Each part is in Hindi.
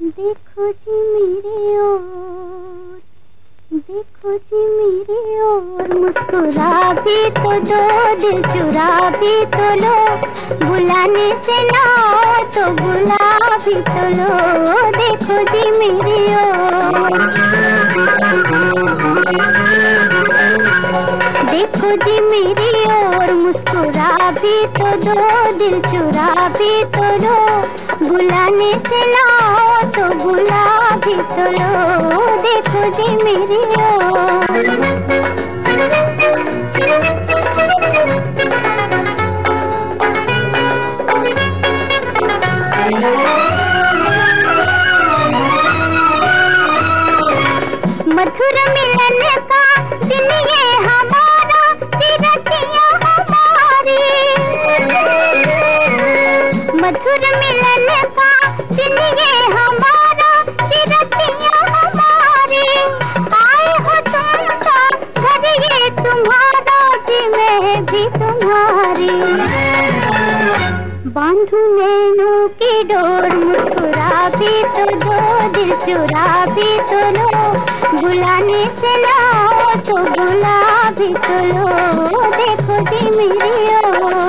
देखो जी मेरे ओर देखो जी मेरे ओर मुस्कुरा भी तो दो दिल चुरा भी तो लो, बुलाने से ना तो बुला भी तो लो, देखो जी मेरे ओर देखो जी मेरी ओर मुस्कुरा भी तो दो, दिल चुरा भी तो लो बुलाने से लाओ तो बुला भी तो लो। देखो जी मेरी ओर मधुर मिलन का दिन ये हमारा मधुर मिलन का ये हमारा, चिरतिया हमारी। आए हो तुम का घर ये तुम्हारा जी मैं भी तुम्हारी। बांधू नैनों की डोर मुस्कुरा भी तो दो, दिल चुरा भी तो लो। बुलाने से लाओ तो बुला भी तो लो। देखो जी मेरी ओर।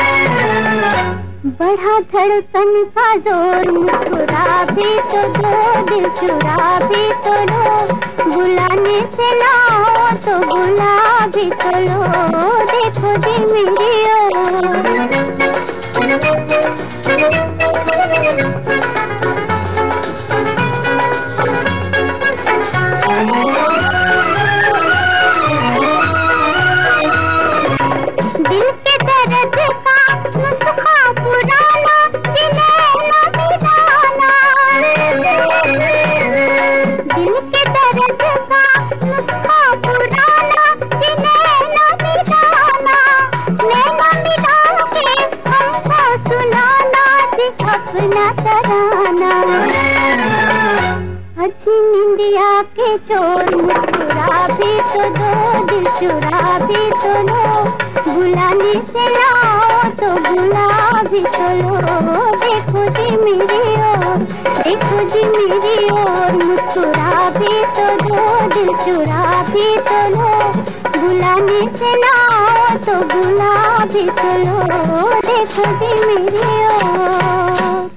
बढ़ा धड़कन का ज़ोर मुस्कुरा भी तो दो दिल चुरा भी तो लो। बुलाने से लाओ तो बुला भी तो लो। देखो दिल मेरी ओर। अपना तराना अच्छी निंदिया के चोर मुस्कुरा भी तो दो, दिल चुरा भी तो लो। बुलाने से लाओ तो बुला भी तो लो। देखो जी मेरी ओर, देखो जी मेरी ओर। मुस्कुरा भी तो दो, दिल चुरा भी तो लो। बुलाने से लाओ तो बुला भी तो देखो जी मेरे ओर।